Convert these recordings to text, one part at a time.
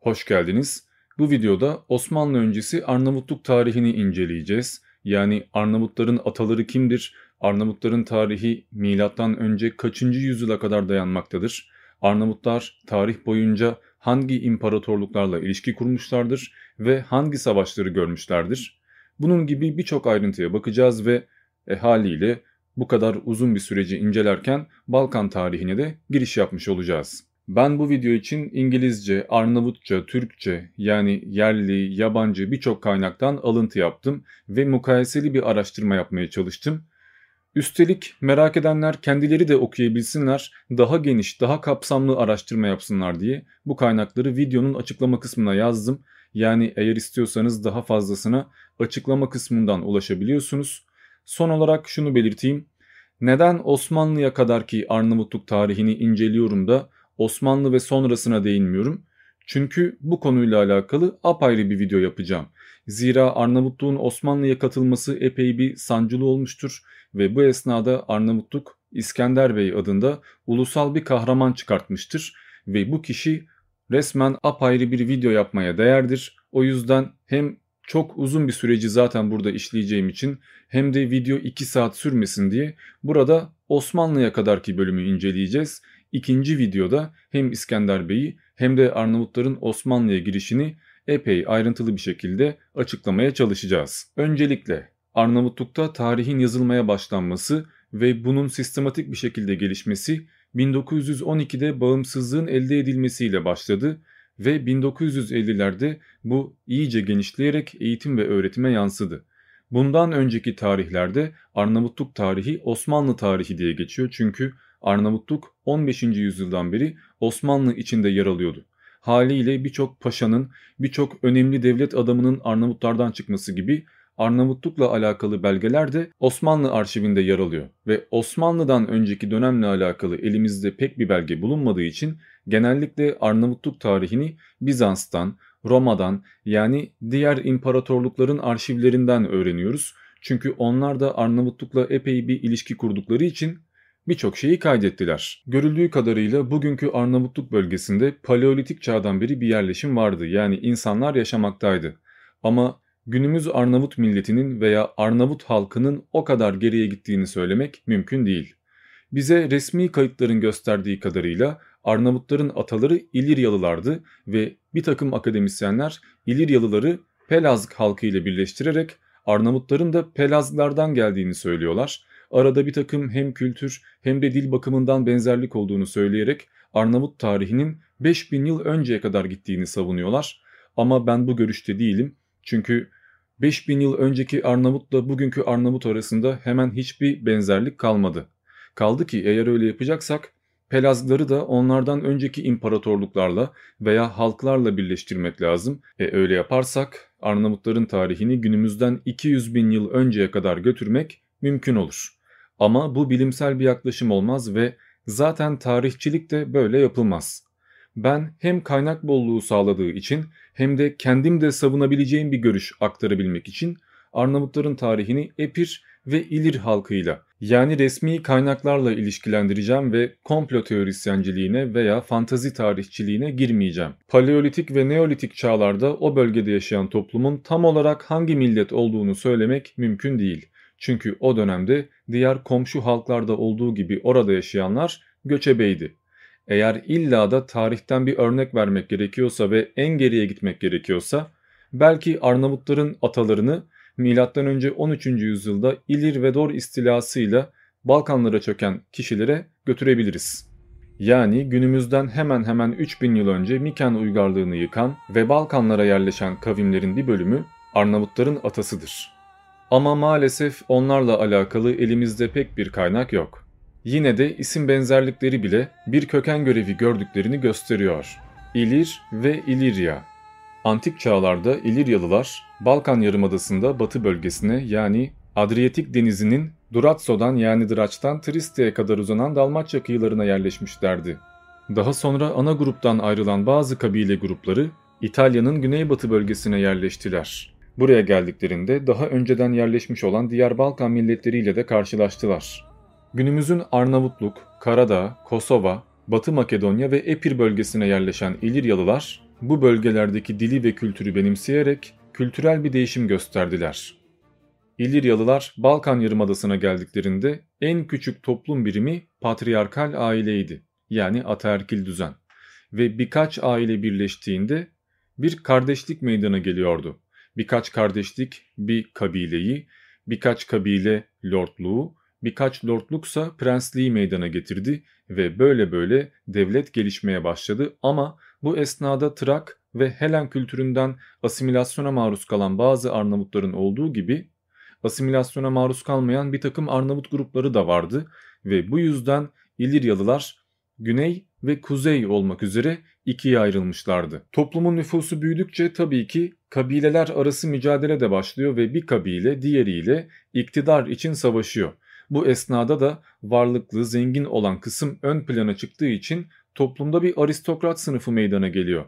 Hoş geldiniz. Bu videoda Osmanlı öncesi Arnavutluk tarihini inceleyeceğiz. Yani Arnavutların ataları kimdir? Arnavutların tarihi milattan önce kaçıncı yüzyıla kadar dayanmaktadır? Arnavutlar tarih boyunca hangi imparatorluklarla ilişki kurmuşlardır ve hangi savaşları görmüşlerdir? Bunun gibi birçok ayrıntıya bakacağız ve e, haliyle bu kadar uzun bir süreci incelerken Balkan tarihine de giriş yapmış olacağız. Ben bu video için İngilizce, Arnavutça, Türkçe yani yerli, yabancı birçok kaynaktan alıntı yaptım ve mukayeseli bir araştırma yapmaya çalıştım. Üstelik merak edenler kendileri de okuyabilsinler, daha geniş, daha kapsamlı araştırma yapsınlar diye bu kaynakları videonun açıklama kısmına yazdım. Yani eğer istiyorsanız daha fazlasına açıklama kısmından ulaşabiliyorsunuz. Son olarak şunu belirteyim. Neden Osmanlı'ya kadar ki Arnavutluk tarihini inceliyorum da Osmanlı ve sonrasına değinmiyorum. Çünkü bu konuyla alakalı apayrı bir video yapacağım. Zira Arnavutluğun Osmanlı'ya katılması epey bir sancılı olmuştur ve bu esnada Arnavutluk İskender Bey adında ulusal bir kahraman çıkartmıştır ve bu kişi resmen apayrı bir video yapmaya değerdir. O yüzden hem çok uzun bir süreci zaten burada işleyeceğim için hem de video 2 saat sürmesin diye burada Osmanlı'ya kadarki bölümü inceleyeceğiz. İkinci videoda hem İskender Bey'i hem de Arnavutların Osmanlı'ya girişini epey ayrıntılı bir şekilde açıklamaya çalışacağız. Öncelikle Arnavutluk'ta tarihin yazılmaya başlanması ve bunun sistematik bir şekilde gelişmesi 1912'de bağımsızlığın elde edilmesiyle başladı ve 1950'lerde bu iyice genişleyerek eğitim ve öğretime yansıdı. Bundan önceki tarihlerde Arnavutluk tarihi Osmanlı tarihi diye geçiyor çünkü Arnavutluk 15. yüzyıldan beri Osmanlı içinde yer alıyordu. Haliyle birçok paşanın, birçok önemli devlet adamının Arnavutlardan çıkması gibi Arnavutlukla alakalı belgeler de Osmanlı arşivinde yer alıyor ve Osmanlı'dan önceki dönemle alakalı elimizde pek bir belge bulunmadığı için genellikle Arnavutluk tarihini Bizans'tan, Roma'dan yani diğer imparatorlukların arşivlerinden öğreniyoruz. Çünkü onlar da Arnavutlukla epey bir ilişki kurdukları için birçok şeyi kaydettiler. Görüldüğü kadarıyla bugünkü Arnavutluk bölgesinde Paleolitik çağdan beri bir yerleşim vardı yani insanlar yaşamaktaydı. Ama günümüz Arnavut milletinin veya Arnavut halkının o kadar geriye gittiğini söylemek mümkün değil. Bize resmi kayıtların gösterdiği kadarıyla Arnavutların ataları İliryalılardı ve bir takım akademisyenler İliryalıları Pelazg halkı ile birleştirerek Arnavutların da Pelazglardan geldiğini söylüyorlar arada bir takım hem kültür hem de dil bakımından benzerlik olduğunu söyleyerek Arnavut tarihinin 5000 yıl önceye kadar gittiğini savunuyorlar. Ama ben bu görüşte değilim. Çünkü 5000 yıl önceki Arnavutla bugünkü Arnavut arasında hemen hiçbir benzerlik kalmadı. Kaldı ki eğer öyle yapacaksak Pelazgları da onlardan önceki imparatorluklarla veya halklarla birleştirmek lazım. E öyle yaparsak Arnavutların tarihini günümüzden 200 bin yıl önceye kadar götürmek mümkün olur. Ama bu bilimsel bir yaklaşım olmaz ve zaten tarihçilik de böyle yapılmaz. Ben hem kaynak bolluğu sağladığı için hem de kendim de savunabileceğim bir görüş aktarabilmek için Arnavutların tarihini Epir ve İlir halkıyla yani resmi kaynaklarla ilişkilendireceğim ve komplo teorisyenciliğine veya fantazi tarihçiliğine girmeyeceğim. Paleolitik ve Neolitik çağlarda o bölgede yaşayan toplumun tam olarak hangi millet olduğunu söylemek mümkün değil. Çünkü o dönemde diğer komşu halklarda olduğu gibi orada yaşayanlar göçebeydi. Eğer illa da tarihten bir örnek vermek gerekiyorsa ve en geriye gitmek gerekiyorsa belki Arnavutların atalarını M.Ö. 13. yüzyılda İlir ve Dor istilasıyla Balkanlara çöken kişilere götürebiliriz. Yani günümüzden hemen hemen 3000 yıl önce Miken uygarlığını yıkan ve Balkanlara yerleşen kavimlerin bir bölümü Arnavutların atasıdır. Ama maalesef onlarla alakalı elimizde pek bir kaynak yok. Yine de isim benzerlikleri bile bir köken görevi gördüklerini gösteriyor. İlir ve İlirya. Antik çağlarda İliryalılar Balkan Yarımadası'nda batı bölgesine yani Adriyatik denizinin Duratso'dan yani Draç'tan Triste'ye kadar uzanan Dalmaçya kıyılarına yerleşmişlerdi. Daha sonra ana gruptan ayrılan bazı kabile grupları İtalya'nın güneybatı bölgesine yerleştiler. Buraya geldiklerinde daha önceden yerleşmiş olan diğer Balkan milletleriyle de karşılaştılar. Günümüzün Arnavutluk, Karadağ, Kosova, Batı Makedonya ve Epir bölgesine yerleşen İliryalılar bu bölgelerdeki dili ve kültürü benimseyerek kültürel bir değişim gösterdiler. İliryalılar Balkan Yarımadası'na geldiklerinde en küçük toplum birimi patriarkal aileydi. Yani ataerkil düzen. Ve birkaç aile birleştiğinde bir kardeşlik meydana geliyordu. Birkaç kardeşlik bir kabileyi, birkaç kabile lordluğu, birkaç lordluksa prensliği meydana getirdi ve böyle böyle devlet gelişmeye başladı ama bu esnada Trak ve Helen kültüründen asimilasyona maruz kalan bazı Arnavutların olduğu gibi asimilasyona maruz kalmayan bir takım Arnavut grupları da vardı ve bu yüzden İliryalılar güney ve kuzey olmak üzere ikiye ayrılmışlardı. Toplumun nüfusu büyüdükçe tabii ki kabileler arası mücadele de başlıyor ve bir kabile diğeriyle iktidar için savaşıyor. Bu esnada da varlıklı, zengin olan kısım ön plana çıktığı için toplumda bir aristokrat sınıfı meydana geliyor.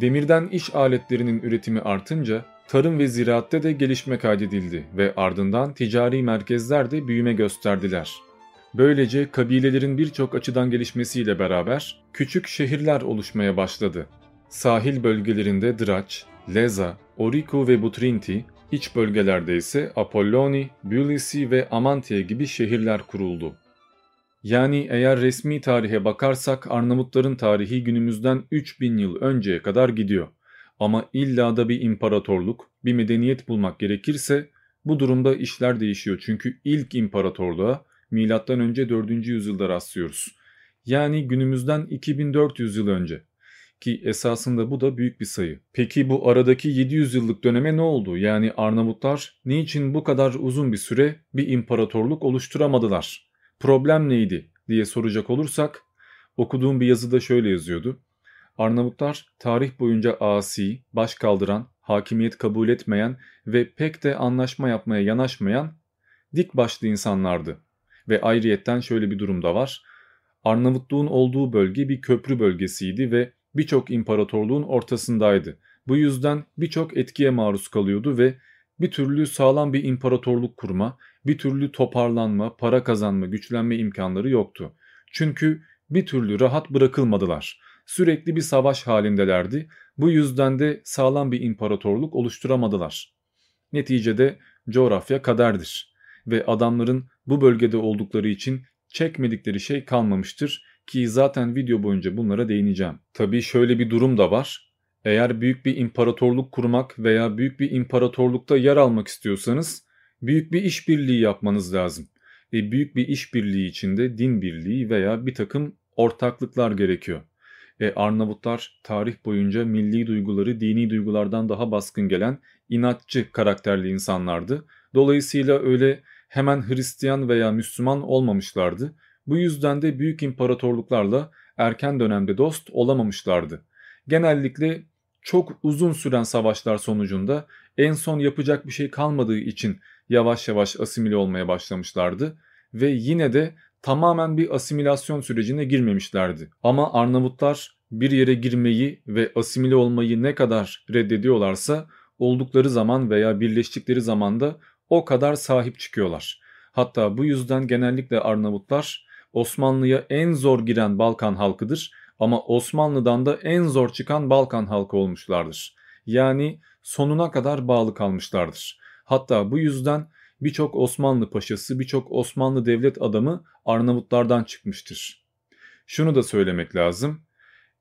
Demirden iş aletlerinin üretimi artınca tarım ve ziraatte de gelişme kaydedildi ve ardından ticari merkezler de büyüme gösterdiler. Böylece kabilelerin birçok açıdan gelişmesiyle beraber küçük şehirler oluşmaya başladı. Sahil bölgelerinde Draç, Leza, Oriku ve Butrinti, iç bölgelerde ise Apolloni, Bülisi ve Amantia gibi şehirler kuruldu. Yani eğer resmi tarihe bakarsak Arnavutların tarihi günümüzden 3000 yıl önceye kadar gidiyor. Ama illa da bir imparatorluk, bir medeniyet bulmak gerekirse bu durumda işler değişiyor. Çünkü ilk imparatorluğa M.Ö. 4. yüzyılda rastlıyoruz. Yani günümüzden 2400 yıl önce. Ki esasında bu da büyük bir sayı. Peki bu aradaki 700 yıllık döneme ne oldu? Yani Arnavutlar niçin bu kadar uzun bir süre bir imparatorluk oluşturamadılar? Problem neydi diye soracak olursak okuduğum bir yazıda şöyle yazıyordu. Arnavutlar tarih boyunca asi, baş kaldıran, hakimiyet kabul etmeyen ve pek de anlaşma yapmaya yanaşmayan dik başlı insanlardı. Ve ayrıyetten şöyle bir durum da var. Arnavutluğun olduğu bölge bir köprü bölgesiydi ve birçok imparatorluğun ortasındaydı. Bu yüzden birçok etkiye maruz kalıyordu ve bir türlü sağlam bir imparatorluk kurma, bir türlü toparlanma, para kazanma, güçlenme imkanları yoktu. Çünkü bir türlü rahat bırakılmadılar. Sürekli bir savaş halindelerdi. Bu yüzden de sağlam bir imparatorluk oluşturamadılar. Neticede coğrafya kaderdir ve adamların bu bölgede oldukları için çekmedikleri şey kalmamıştır ki zaten video boyunca bunlara değineceğim. Tabii şöyle bir durum da var. Eğer büyük bir imparatorluk kurmak veya büyük bir imparatorlukta yer almak istiyorsanız büyük bir işbirliği yapmanız lazım. E büyük bir işbirliği içinde din birliği veya bir takım ortaklıklar gerekiyor. E Arnavutlar tarih boyunca milli duyguları dini duygulardan daha baskın gelen inatçı karakterli insanlardı. Dolayısıyla öyle hemen Hristiyan veya Müslüman olmamışlardı. Bu yüzden de büyük imparatorluklarla erken dönemde dost olamamışlardı. Genellikle çok uzun süren savaşlar sonucunda en son yapacak bir şey kalmadığı için yavaş yavaş asimile olmaya başlamışlardı ve yine de tamamen bir asimilasyon sürecine girmemişlerdi. Ama Arnavutlar bir yere girmeyi ve asimile olmayı ne kadar reddediyorlarsa oldukları zaman veya birleştikleri zamanda o kadar sahip çıkıyorlar. Hatta bu yüzden genellikle Arnavutlar Osmanlı'ya en zor giren Balkan halkıdır ama Osmanlı'dan da en zor çıkan Balkan halkı olmuşlardır. Yani sonuna kadar bağlı kalmışlardır. Hatta bu yüzden birçok Osmanlı paşası, birçok Osmanlı devlet adamı Arnavutlardan çıkmıştır. Şunu da söylemek lazım.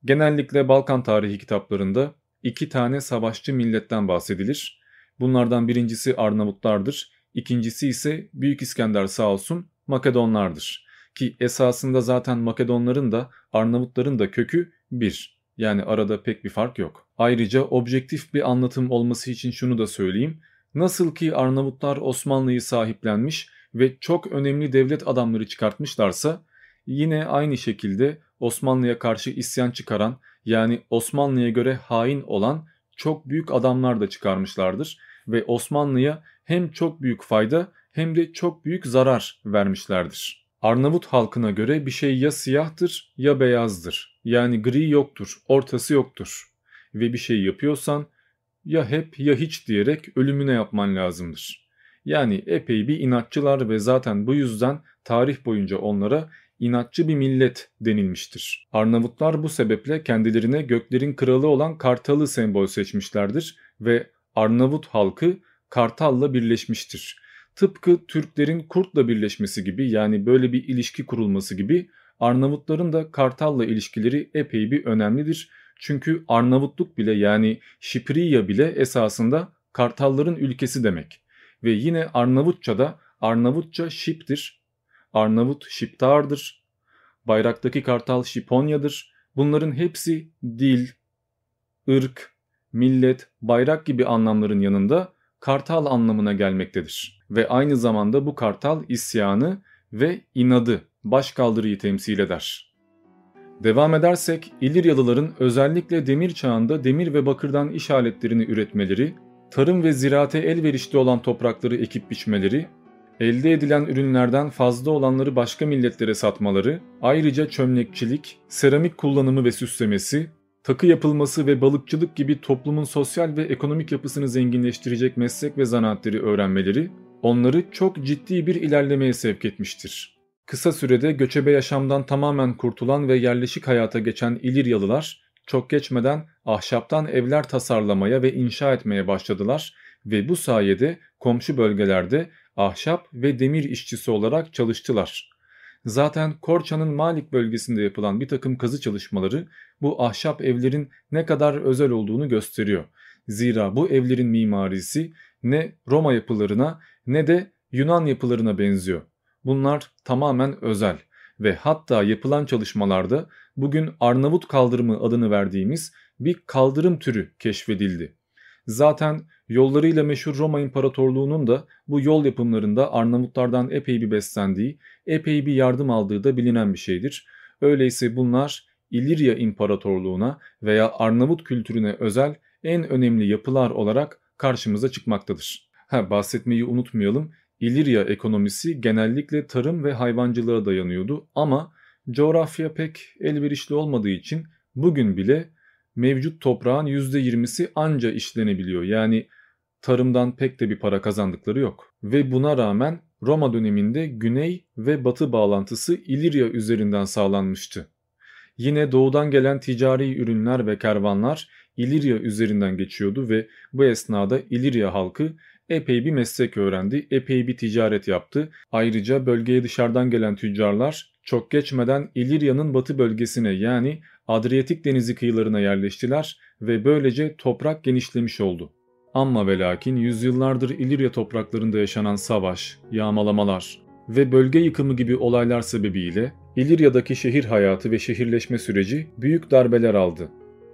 Genellikle Balkan tarihi kitaplarında iki tane savaşçı milletten bahsedilir. Bunlardan birincisi Arnavutlardır, ikincisi ise Büyük İskender sağ olsun Makedonlardır. Ki esasında zaten Makedonların da Arnavutların da kökü bir. Yani arada pek bir fark yok. Ayrıca objektif bir anlatım olması için şunu da söyleyeyim. Nasıl ki Arnavutlar Osmanlı'yı sahiplenmiş ve çok önemli devlet adamları çıkartmışlarsa yine aynı şekilde Osmanlı'ya karşı isyan çıkaran yani Osmanlı'ya göre hain olan çok büyük adamlar da çıkarmışlardır ve Osmanlı'ya hem çok büyük fayda hem de çok büyük zarar vermişlerdir. Arnavut halkına göre bir şey ya siyahtır ya beyazdır. Yani gri yoktur, ortası yoktur. Ve bir şey yapıyorsan ya hep ya hiç diyerek ölümüne yapman lazımdır. Yani epey bir inatçılar ve zaten bu yüzden tarih boyunca onlara inatçı bir millet denilmiştir. Arnavutlar bu sebeple kendilerine göklerin kralı olan Kartal'ı sembol seçmişlerdir ve Arnavut halkı Kartal'la birleşmiştir. Tıpkı Türklerin Kurt'la birleşmesi gibi yani böyle bir ilişki kurulması gibi Arnavutların da Kartal'la ilişkileri epey bir önemlidir. Çünkü Arnavutluk bile yani Şipriya bile esasında Kartalların ülkesi demek. Ve yine Arnavutça'da Arnavutça Şip'tir. Arnavut Şiptar'dır. Bayraktaki kartal Şiponya'dır. Bunların hepsi dil, ırk, millet, bayrak gibi anlamların yanında kartal anlamına gelmektedir. Ve aynı zamanda bu kartal isyanı ve inadı, başkaldırıyı temsil eder. Devam edersek İliryalıların özellikle demir çağında demir ve bakırdan iş aletlerini üretmeleri, tarım ve ziraate elverişli olan toprakları ekip biçmeleri, elde edilen ürünlerden fazla olanları başka milletlere satmaları, ayrıca çömlekçilik, seramik kullanımı ve süslemesi, takı yapılması ve balıkçılık gibi toplumun sosyal ve ekonomik yapısını zenginleştirecek meslek ve zanaatleri öğrenmeleri onları çok ciddi bir ilerlemeye sevk etmiştir. Kısa sürede göçebe yaşamdan tamamen kurtulan ve yerleşik hayata geçen İliryalılar çok geçmeden ahşaptan evler tasarlamaya ve inşa etmeye başladılar ve bu sayede komşu bölgelerde ahşap ve demir işçisi olarak çalıştılar. Zaten Korça'nın Malik bölgesinde yapılan bir takım kazı çalışmaları bu ahşap evlerin ne kadar özel olduğunu gösteriyor. Zira bu evlerin mimarisi ne Roma yapılarına ne de Yunan yapılarına benziyor. Bunlar tamamen özel ve hatta yapılan çalışmalarda bugün Arnavut kaldırımı adını verdiğimiz bir kaldırım türü keşfedildi. Zaten yollarıyla meşhur Roma İmparatorluğu'nun da bu yol yapımlarında Arnavutlardan epey bir beslendiği, epey bir yardım aldığı da bilinen bir şeydir. Öyleyse bunlar İlirya İmparatorluğu'na veya Arnavut kültürüne özel en önemli yapılar olarak karşımıza çıkmaktadır. Ha, bahsetmeyi unutmayalım. İlirya ekonomisi genellikle tarım ve hayvancılığa dayanıyordu ama coğrafya pek elverişli olmadığı için bugün bile mevcut toprağın %20'si anca işlenebiliyor. Yani tarımdan pek de bir para kazandıkları yok. Ve buna rağmen Roma döneminde güney ve batı bağlantısı İlirya üzerinden sağlanmıştı. Yine doğudan gelen ticari ürünler ve kervanlar İlirya üzerinden geçiyordu ve bu esnada İlirya halkı epey bir meslek öğrendi, epey bir ticaret yaptı. Ayrıca bölgeye dışarıdan gelen tüccarlar çok geçmeden İlirya'nın batı bölgesine yani Adriyatik denizi kıyılarına yerleştiler ve böylece toprak genişlemiş oldu. Amma ve lakin yüzyıllardır İlirya topraklarında yaşanan savaş, yağmalamalar ve bölge yıkımı gibi olaylar sebebiyle İlirya'daki şehir hayatı ve şehirleşme süreci büyük darbeler aldı.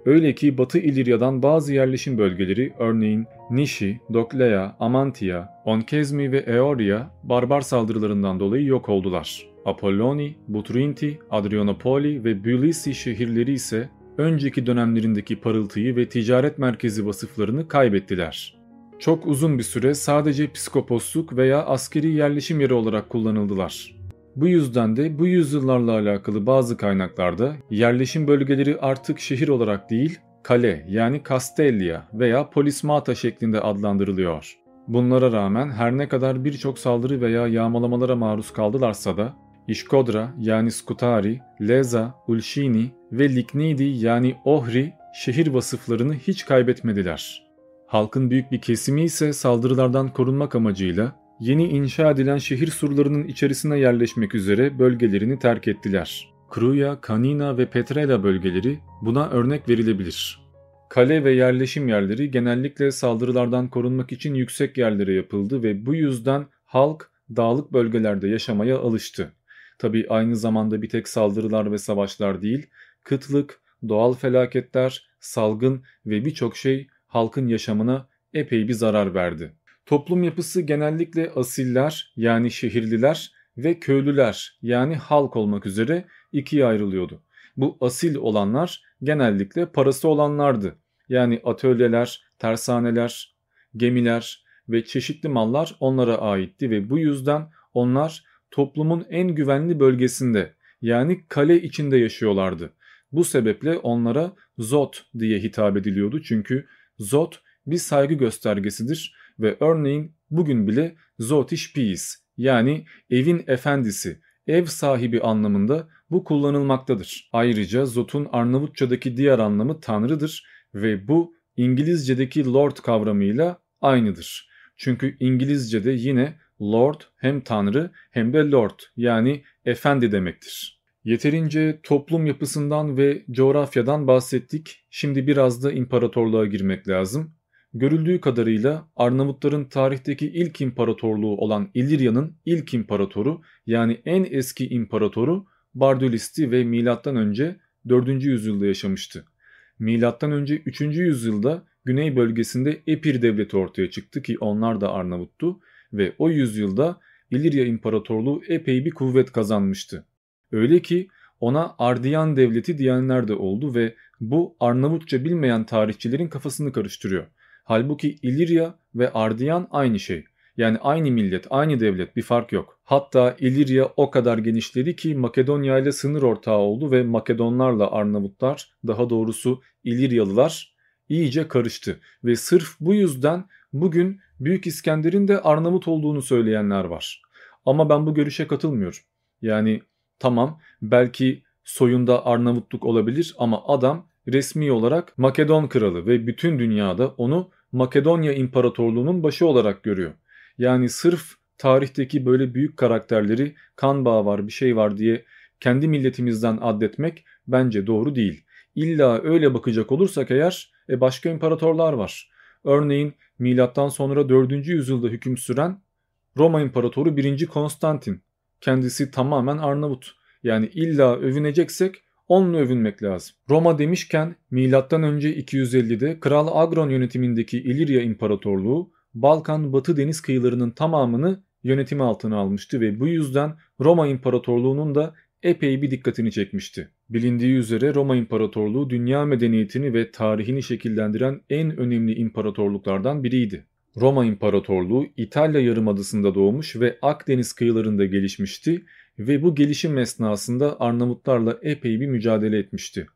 Öyle ki Batı İlirya'dan bazı yerleşim bölgeleri örneğin Nishi, Dokleya, Amantia, Onkezmi ve Eoria barbar saldırılarından dolayı yok oldular. Apolloni, Butrinti, Adrianopoli ve Bülisi şehirleri ise önceki dönemlerindeki parıltıyı ve ticaret merkezi vasıflarını kaybettiler. Çok uzun bir süre sadece psikoposluk veya askeri yerleşim yeri olarak kullanıldılar. Bu yüzden de bu yüzyıllarla alakalı bazı kaynaklarda yerleşim bölgeleri artık şehir olarak değil, kale yani Castellia veya Polismata şeklinde adlandırılıyor. Bunlara rağmen her ne kadar birçok saldırı veya yağmalamalara maruz kaldılarsa da İşkodra yani Skutari, Leza, Ulşini ve Liknidi yani Ohri şehir vasıflarını hiç kaybetmediler. Halkın büyük bir kesimi ise saldırılardan korunmak amacıyla yeni inşa edilen şehir surlarının içerisine yerleşmek üzere bölgelerini terk ettiler. Kruya, Kanina ve Petrela bölgeleri buna örnek verilebilir. Kale ve yerleşim yerleri genellikle saldırılardan korunmak için yüksek yerlere yapıldı ve bu yüzden halk dağlık bölgelerde yaşamaya alıştı. Tabi aynı zamanda bir tek saldırılar ve savaşlar değil, kıtlık, doğal felaketler, salgın ve birçok şey halkın yaşamına epey bir zarar verdi. Toplum yapısı genellikle asiller yani şehirliler ve köylüler yani halk olmak üzere ikiye ayrılıyordu. Bu asil olanlar genellikle parası olanlardı. Yani atölyeler, tersaneler, gemiler ve çeşitli mallar onlara aitti ve bu yüzden onlar toplumun en güvenli bölgesinde yani kale içinde yaşıyorlardı. Bu sebeple onlara Zot diye hitap ediliyordu çünkü Zot bir saygı göstergesidir ve örneğin bugün bile Zotiş Piis yani evin efendisi, ev sahibi anlamında bu kullanılmaktadır. Ayrıca Zot'un Arnavutçadaki diğer anlamı tanrıdır ve bu İngilizce'deki lord kavramıyla aynıdır. Çünkü İngilizce'de yine lord hem tanrı hem de lord yani efendi demektir. Yeterince toplum yapısından ve coğrafyadan bahsettik. Şimdi biraz da imparatorluğa girmek lazım. Görüldüğü kadarıyla Arnavutların tarihteki ilk imparatorluğu olan İlirya'nın ilk imparatoru yani en eski imparatoru Bardülisti ve M.Ö. 4. yüzyılda yaşamıştı. M.Ö. 3. yüzyılda güney bölgesinde Epir devleti ortaya çıktı ki onlar da Arnavuttu ve o yüzyılda İlirya İmparatorluğu epey bir kuvvet kazanmıştı. Öyle ki ona Ardiyan devleti diyenler de oldu ve bu Arnavutça bilmeyen tarihçilerin kafasını karıştırıyor. Halbuki İlirya ve Ardiyan aynı şey. Yani aynı millet, aynı devlet bir fark yok. Hatta İlirya o kadar genişledi ki Makedonya ile sınır ortağı oldu ve Makedonlarla Arnavutlar, daha doğrusu İliryalılar iyice karıştı. Ve sırf bu yüzden bugün Büyük İskender'in de Arnavut olduğunu söyleyenler var. Ama ben bu görüşe katılmıyorum. Yani tamam belki soyunda Arnavutluk olabilir ama adam resmi olarak Makedon kralı ve bütün dünyada onu Makedonya İmparatorluğu'nun başı olarak görüyor. Yani sırf tarihteki böyle büyük karakterleri kan bağı var bir şey var diye kendi milletimizden addetmek bence doğru değil. İlla öyle bakacak olursak eğer e başka imparatorlar var. Örneğin milattan sonra 4. yüzyılda hüküm süren Roma İmparatoru 1. Konstantin. Kendisi tamamen Arnavut. Yani illa övüneceksek onunla övünmek lazım. Roma demişken milattan önce 250'de Kral Agron yönetimindeki İlirya İmparatorluğu Balkan batı deniz kıyılarının tamamını yönetimi altına almıştı ve bu yüzden Roma İmparatorluğu'nun da epey bir dikkatini çekmişti. Bilindiği üzere Roma İmparatorluğu dünya medeniyetini ve tarihini şekillendiren en önemli imparatorluklardan biriydi. Roma İmparatorluğu İtalya Yarımadası'nda doğmuş ve Akdeniz kıyılarında gelişmişti ve bu gelişim esnasında Arnavutlarla epey bir mücadele etmişti.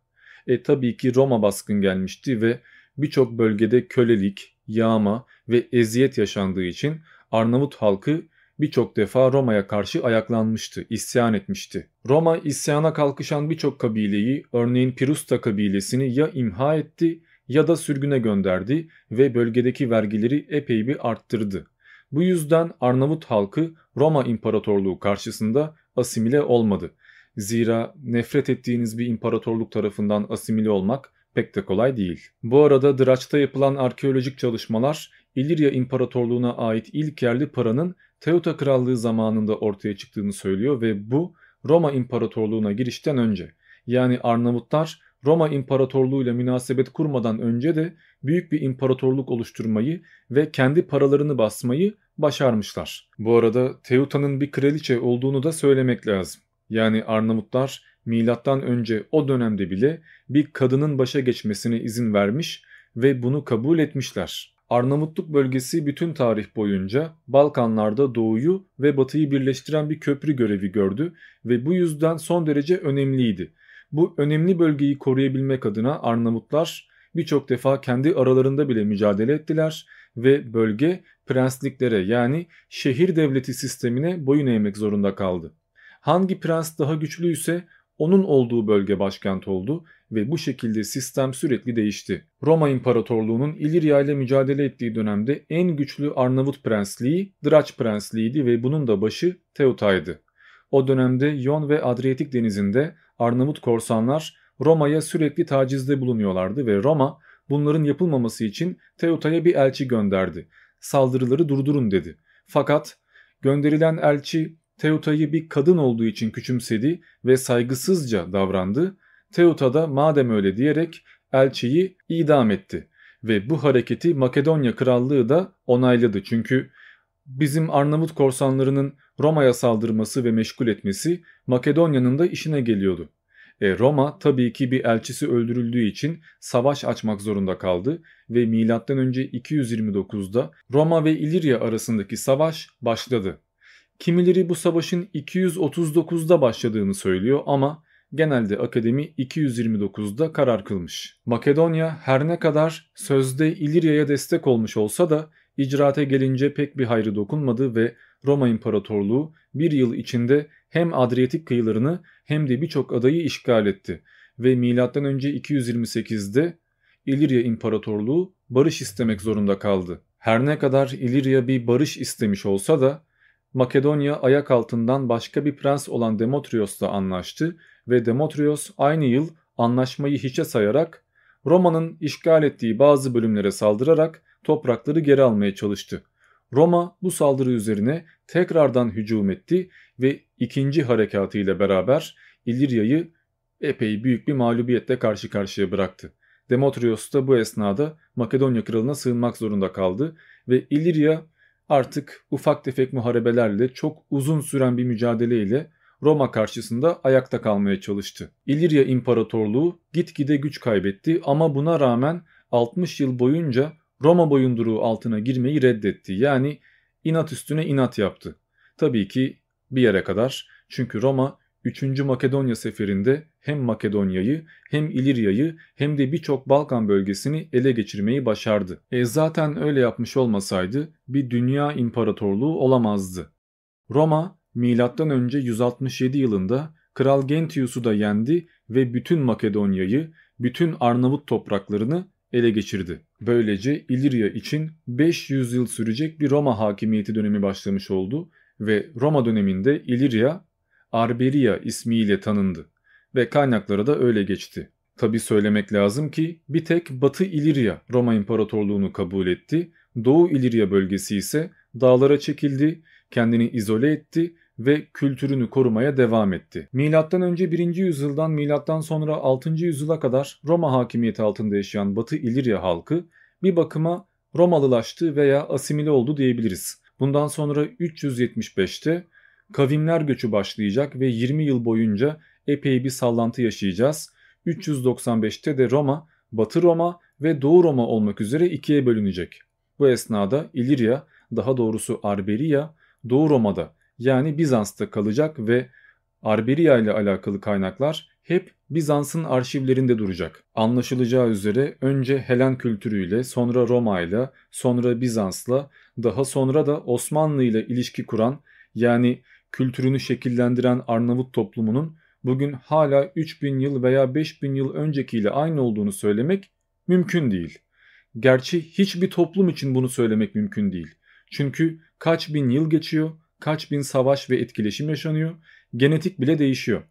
E tabii ki Roma baskın gelmişti ve birçok bölgede kölelik, yağma ve eziyet yaşandığı için Arnavut halkı birçok defa Roma'ya karşı ayaklanmıştı, isyan etmişti. Roma isyana kalkışan birçok kabileyi, örneğin Pirusta kabilesini ya imha etti ya da sürgüne gönderdi ve bölgedeki vergileri epey bir arttırdı. Bu yüzden Arnavut halkı Roma İmparatorluğu karşısında asimile olmadı. Zira nefret ettiğiniz bir imparatorluk tarafından asimile olmak pek de kolay değil. Bu arada Draç'ta yapılan arkeolojik çalışmalar İlirya İmparatorluğu'na ait ilk yerli paranın Teuta Krallığı zamanında ortaya çıktığını söylüyor ve bu Roma İmparatorluğu'na girişten önce. Yani Arnavutlar Roma İmparatorluğu ile münasebet kurmadan önce de büyük bir imparatorluk oluşturmayı ve kendi paralarını basmayı başarmışlar. Bu arada Teuta'nın bir kraliçe olduğunu da söylemek lazım. Yani Arnavutlar milattan önce o dönemde bile bir kadının başa geçmesine izin vermiş ve bunu kabul etmişler. Arnavutluk bölgesi bütün tarih boyunca Balkanlarda doğuyu ve batıyı birleştiren bir köprü görevi gördü ve bu yüzden son derece önemliydi. Bu önemli bölgeyi koruyabilmek adına Arnavutlar birçok defa kendi aralarında bile mücadele ettiler ve bölge prensliklere yani şehir devleti sistemine boyun eğmek zorunda kaldı. Hangi prens daha güçlüyse onun olduğu bölge başkent oldu ve bu şekilde sistem sürekli değişti. Roma İmparatorluğu'nun İlirya ile mücadele ettiği dönemde en güçlü Arnavut prensliği Draç prensliğiydi ve bunun da başı Teuta'ydı. O dönemde Yon ve Adriyatik denizinde Arnavut korsanlar Roma'ya sürekli tacizde bulunuyorlardı ve Roma bunların yapılmaması için Teuta'ya bir elçi gönderdi. Saldırıları durdurun dedi. Fakat gönderilen elçi Teuta'yı bir kadın olduğu için küçümsedi ve saygısızca davrandı. Teuta da madem öyle diyerek elçiyi idam etti. Ve bu hareketi Makedonya Krallığı da onayladı. Çünkü bizim Arnavut korsanlarının Roma'ya saldırması ve meşgul etmesi Makedonya'nın da işine geliyordu. E, Roma tabii ki bir elçisi öldürüldüğü için savaş açmak zorunda kaldı ve M.Ö. 229'da Roma ve İlirya arasındaki savaş başladı. Kimileri bu savaşın 239'da başladığını söylüyor ama genelde akademi 229'da karar kılmış. Makedonya her ne kadar sözde İlirya'ya destek olmuş olsa da icraate gelince pek bir hayrı dokunmadı ve Roma İmparatorluğu bir yıl içinde hem Adriyatik kıyılarını hem de birçok adayı işgal etti ve M.Ö. 228'de İlirya İmparatorluğu barış istemek zorunda kaldı. Her ne kadar İlirya bir barış istemiş olsa da Makedonya ayak altından başka bir prens olan Demotrios'la anlaştı ve Demotrios aynı yıl anlaşmayı hiçe sayarak Roma'nın işgal ettiği bazı bölümlere saldırarak toprakları geri almaya çalıştı. Roma bu saldırı üzerine tekrardan hücum etti ve ikinci harekatı ile beraber İlirya'yı epey büyük bir mağlubiyetle karşı karşıya bıraktı. Demotrios da bu esnada Makedonya kralına sığınmak zorunda kaldı ve İlirya artık ufak tefek muharebelerle çok uzun süren bir mücadeleyle Roma karşısında ayakta kalmaya çalıştı. İlirya İmparatorluğu gitgide güç kaybetti ama buna rağmen 60 yıl boyunca Roma boyunduruğu altına girmeyi reddetti. Yani inat üstüne inat yaptı. Tabii ki bir yere kadar çünkü Roma 3. Makedonya seferinde hem Makedonya'yı hem İlirya'yı hem de birçok Balkan bölgesini ele geçirmeyi başardı. E zaten öyle yapmış olmasaydı bir dünya imparatorluğu olamazdı. Roma M.Ö. 167 yılında Kral Gentius'u da yendi ve bütün Makedonya'yı, bütün Arnavut topraklarını ele geçirdi. Böylece İlirya için 500 yıl sürecek bir Roma hakimiyeti dönemi başlamış oldu ve Roma döneminde İlirya Arberia ismiyle tanındı ve kaynaklara da öyle geçti. Tabi söylemek lazım ki bir tek Batı İlirya Roma İmparatorluğunu kabul etti, Doğu İlirya bölgesi ise dağlara çekildi, kendini izole etti ve kültürünü korumaya devam etti. Milattan önce 1. yüzyıldan milattan sonra 6. yüzyıla kadar Roma hakimiyeti altında yaşayan Batı İlirya halkı bir bakıma Romalılaştı veya asimile oldu diyebiliriz. Bundan sonra 375'te kavimler göçü başlayacak ve 20 yıl boyunca epey bir sallantı yaşayacağız. 395'te de Roma, Batı Roma ve Doğu Roma olmak üzere ikiye bölünecek. Bu esnada İlirya, daha doğrusu Arberia, Doğu Roma'da yani Bizans'ta kalacak ve Arberia ile alakalı kaynaklar hep Bizans'ın arşivlerinde duracak. Anlaşılacağı üzere önce Helen kültürüyle, sonra Roma ile, sonra Bizans'la, daha sonra da Osmanlı ile ilişki kuran yani kültürünü şekillendiren Arnavut toplumunun bugün hala 3000 yıl veya 5000 yıl öncekiyle aynı olduğunu söylemek mümkün değil. Gerçi hiçbir toplum için bunu söylemek mümkün değil. Çünkü kaç bin yıl geçiyor, kaç bin savaş ve etkileşim yaşanıyor, genetik bile değişiyor.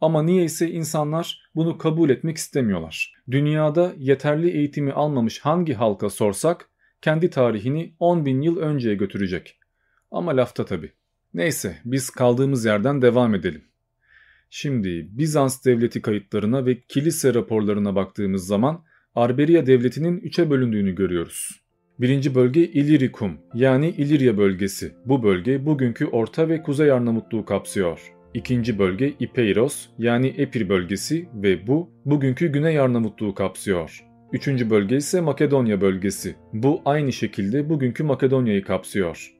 Ama niyeyse insanlar bunu kabul etmek istemiyorlar. Dünyada yeterli eğitimi almamış hangi halka sorsak kendi tarihini 10 bin yıl önceye götürecek. Ama lafta tabi. Neyse biz kaldığımız yerden devam edelim. Şimdi Bizans devleti kayıtlarına ve kilise raporlarına baktığımız zaman Arberia devletinin üçe bölündüğünü görüyoruz. Birinci bölge İlirikum yani İlirya bölgesi. Bu bölge bugünkü Orta ve Kuzey Arnavutluğu kapsıyor. İkinci bölge İpeiros yani Epir bölgesi ve bu bugünkü Güney Arnavutluğu kapsıyor. Üçüncü bölge ise Makedonya bölgesi. Bu aynı şekilde bugünkü Makedonya'yı kapsıyor.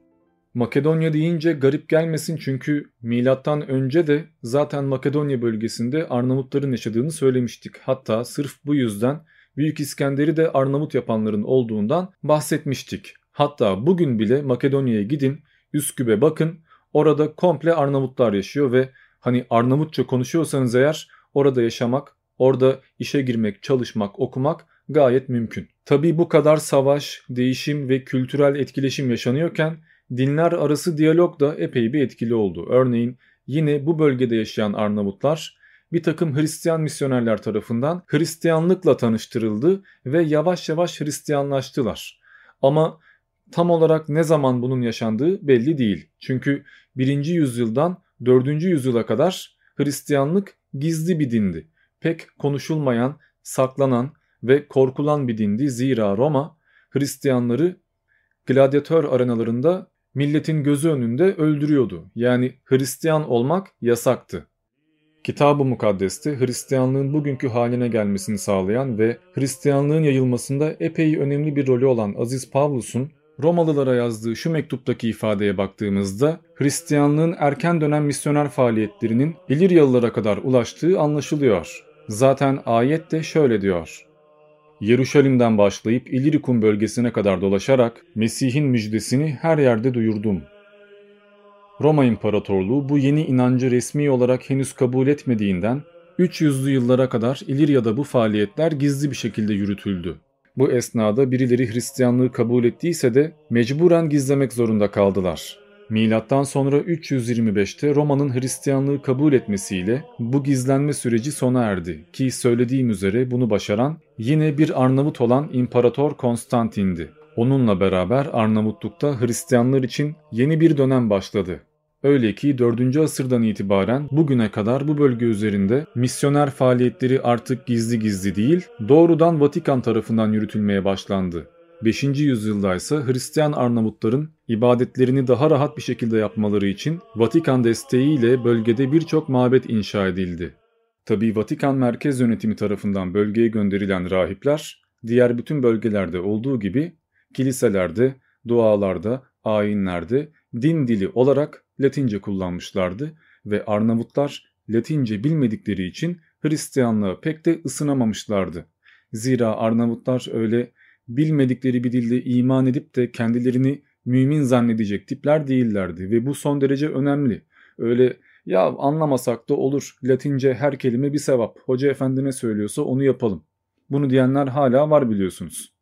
Makedonya deyince garip gelmesin çünkü milattan önce de zaten Makedonya bölgesinde Arnavutların yaşadığını söylemiştik. Hatta sırf bu yüzden Büyük İskender'i de Arnavut yapanların olduğundan bahsetmiştik. Hatta bugün bile Makedonya'ya gidin, Üsküp'e bakın. Orada komple Arnavutlar yaşıyor ve hani Arnavutça konuşuyorsanız eğer orada yaşamak, orada işe girmek, çalışmak, okumak gayet mümkün. Tabi bu kadar savaş, değişim ve kültürel etkileşim yaşanıyorken dinler arası diyalog da epey bir etkili oldu. Örneğin yine bu bölgede yaşayan Arnavutlar bir takım Hristiyan misyonerler tarafından Hristiyanlıkla tanıştırıldı ve yavaş yavaş Hristiyanlaştılar. Ama tam olarak ne zaman bunun yaşandığı belli değil. Çünkü 1. yüzyıldan 4. yüzyıla kadar Hristiyanlık gizli bir dindi. Pek konuşulmayan, saklanan ve korkulan bir dindi. Zira Roma Hristiyanları gladyatör arenalarında milletin gözü önünde öldürüyordu. Yani Hristiyan olmak yasaktı. Kitab-ı Mukaddes'te Hristiyanlığın bugünkü haline gelmesini sağlayan ve Hristiyanlığın yayılmasında epey önemli bir rolü olan Aziz Pavlus'un Romalılara yazdığı şu mektuptaki ifadeye baktığımızda Hristiyanlığın erken dönem misyoner faaliyetlerinin İliryalılara kadar ulaştığı anlaşılıyor. Zaten ayet de şöyle diyor. Yeruşalim'den başlayıp İlirikum bölgesine kadar dolaşarak Mesih'in müjdesini her yerde duyurdum. Roma İmparatorluğu bu yeni inancı resmi olarak henüz kabul etmediğinden 300'lü yıllara kadar İlirya'da bu faaliyetler gizli bir şekilde yürütüldü. Bu esnada birileri Hristiyanlığı kabul ettiyse de mecburen gizlemek zorunda kaldılar. Milattan sonra 325'te Roma'nın Hristiyanlığı kabul etmesiyle bu gizlenme süreci sona erdi ki söylediğim üzere bunu başaran yine bir Arnavut olan İmparator Konstantin'di. Onunla beraber Arnavutluk'ta Hristiyanlar için yeni bir dönem başladı. Öyle ki 4. asırdan itibaren bugüne kadar bu bölge üzerinde misyoner faaliyetleri artık gizli gizli değil, doğrudan Vatikan tarafından yürütülmeye başlandı. 5. yüzyılda ise Hristiyan Arnavutların ibadetlerini daha rahat bir şekilde yapmaları için Vatikan desteğiyle bölgede birçok mabet inşa edildi. Tabi Vatikan merkez yönetimi tarafından bölgeye gönderilen rahipler diğer bütün bölgelerde olduğu gibi kiliselerde, dualarda, ayinlerde din dili olarak Latince kullanmışlardı ve Arnavutlar Latince bilmedikleri için Hristiyanlığa pek de ısınamamışlardı. Zira Arnavutlar öyle bilmedikleri bir dilde iman edip de kendilerini mümin zannedecek tipler değillerdi ve bu son derece önemli. Öyle ya anlamasak da olur Latince her kelime bir sevap hoca efendime söylüyorsa onu yapalım. Bunu diyenler hala var biliyorsunuz.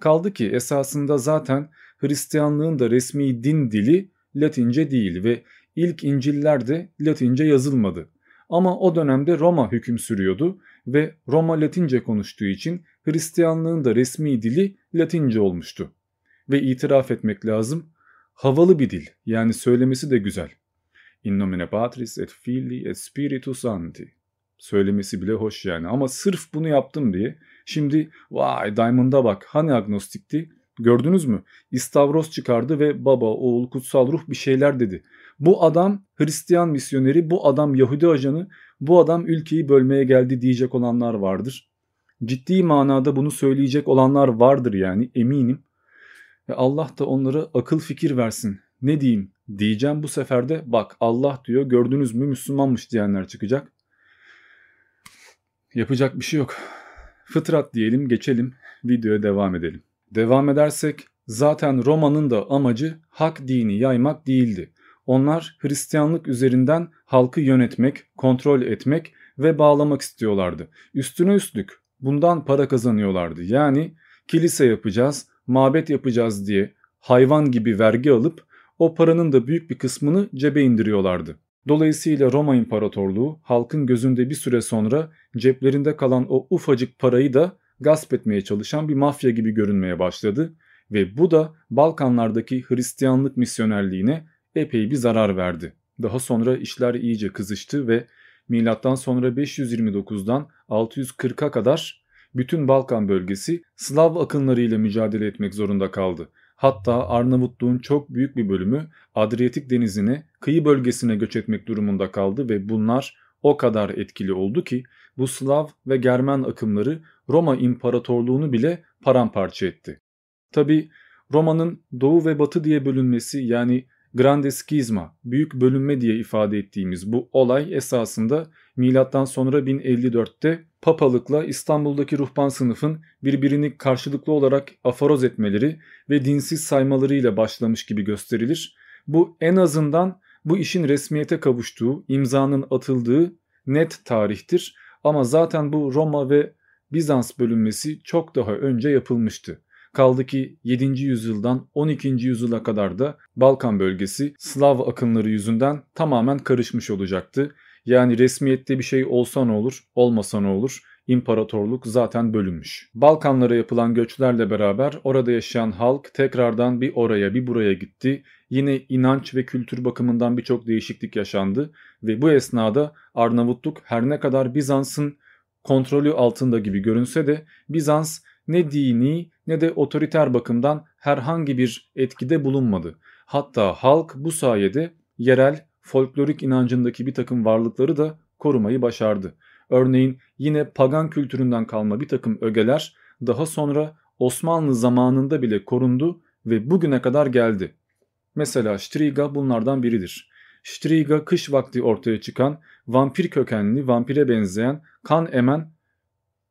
Kaldı ki esasında zaten Hristiyanlığın da resmi din dili Latince değil ve ilk İncil'ler de Latince yazılmadı. Ama o dönemde Roma hüküm sürüyordu ve Roma Latince konuştuğu için Hristiyanlığın da resmi dili Latince olmuştu. Ve itiraf etmek lazım havalı bir dil yani söylemesi de güzel. In nomine Patris et Filii et Spiritus Sancti. Söylemesi bile hoş yani ama sırf bunu yaptım diye şimdi vay Diamond'a bak hani agnostikti gördünüz mü? İstavros çıkardı ve baba oğul kutsal ruh bir şeyler dedi. Bu adam Hristiyan misyoneri, bu adam Yahudi ajanı, bu adam ülkeyi bölmeye geldi diyecek olanlar vardır. Ciddi manada bunu söyleyecek olanlar vardır yani eminim. Ve Allah da onlara akıl fikir versin. Ne diyeyim? Diyeceğim bu sefer de bak Allah diyor gördünüz mü Müslümanmış diyenler çıkacak. Yapacak bir şey yok. Fıtrat diyelim geçelim videoya devam edelim. Devam edersek zaten Roma'nın da amacı hak dini yaymak değildi. Onlar Hristiyanlık üzerinden halkı yönetmek, kontrol etmek ve bağlamak istiyorlardı. Üstüne üstlük bundan para kazanıyorlardı. Yani kilise yapacağız, mabet yapacağız diye hayvan gibi vergi alıp o paranın da büyük bir kısmını cebe indiriyorlardı. Dolayısıyla Roma İmparatorluğu halkın gözünde bir süre sonra ceplerinde kalan o ufacık parayı da gasp etmeye çalışan bir mafya gibi görünmeye başladı ve bu da Balkanlardaki Hristiyanlık misyonerliğine epey bir zarar verdi. Daha sonra işler iyice kızıştı ve milattan sonra 529'dan 640'a kadar bütün Balkan bölgesi Slav akınlarıyla mücadele etmek zorunda kaldı. Hatta Arnavutluğun çok büyük bir bölümü Adriyatik denizine, kıyı bölgesine göç etmek durumunda kaldı ve bunlar o kadar etkili oldu ki bu Slav ve Germen akımları Roma İmparatorluğunu bile paramparça etti. Tabi Roma'nın doğu ve batı diye bölünmesi yani Grande Schizma, büyük bölünme diye ifade ettiğimiz bu olay esasında milattan sonra 1054'te papalıkla İstanbul'daki ruhban sınıfın birbirini karşılıklı olarak aforoz etmeleri ve dinsiz saymalarıyla başlamış gibi gösterilir. Bu en azından bu işin resmiyete kavuştuğu, imzanın atıldığı net tarihtir. Ama zaten bu Roma ve Bizans bölünmesi çok daha önce yapılmıştı. Kaldı ki 7. yüzyıldan 12. yüzyıla kadar da Balkan bölgesi Slav akınları yüzünden tamamen karışmış olacaktı. Yani resmiyette bir şey olsa ne olur, olmasa ne olur? İmparatorluk zaten bölünmüş. Balkanlara yapılan göçlerle beraber orada yaşayan halk tekrardan bir oraya bir buraya gitti. Yine inanç ve kültür bakımından birçok değişiklik yaşandı ve bu esnada Arnavutluk her ne kadar Bizans'ın kontrolü altında gibi görünse de Bizans ne dini ne de otoriter bakımdan herhangi bir etkide bulunmadı. Hatta halk bu sayede yerel folklorik inancındaki bir takım varlıkları da korumayı başardı. Örneğin yine pagan kültüründen kalma bir takım ögeler daha sonra Osmanlı zamanında bile korundu ve bugüne kadar geldi. Mesela Striga bunlardan biridir. Striga kış vakti ortaya çıkan vampir kökenli vampire benzeyen kan emen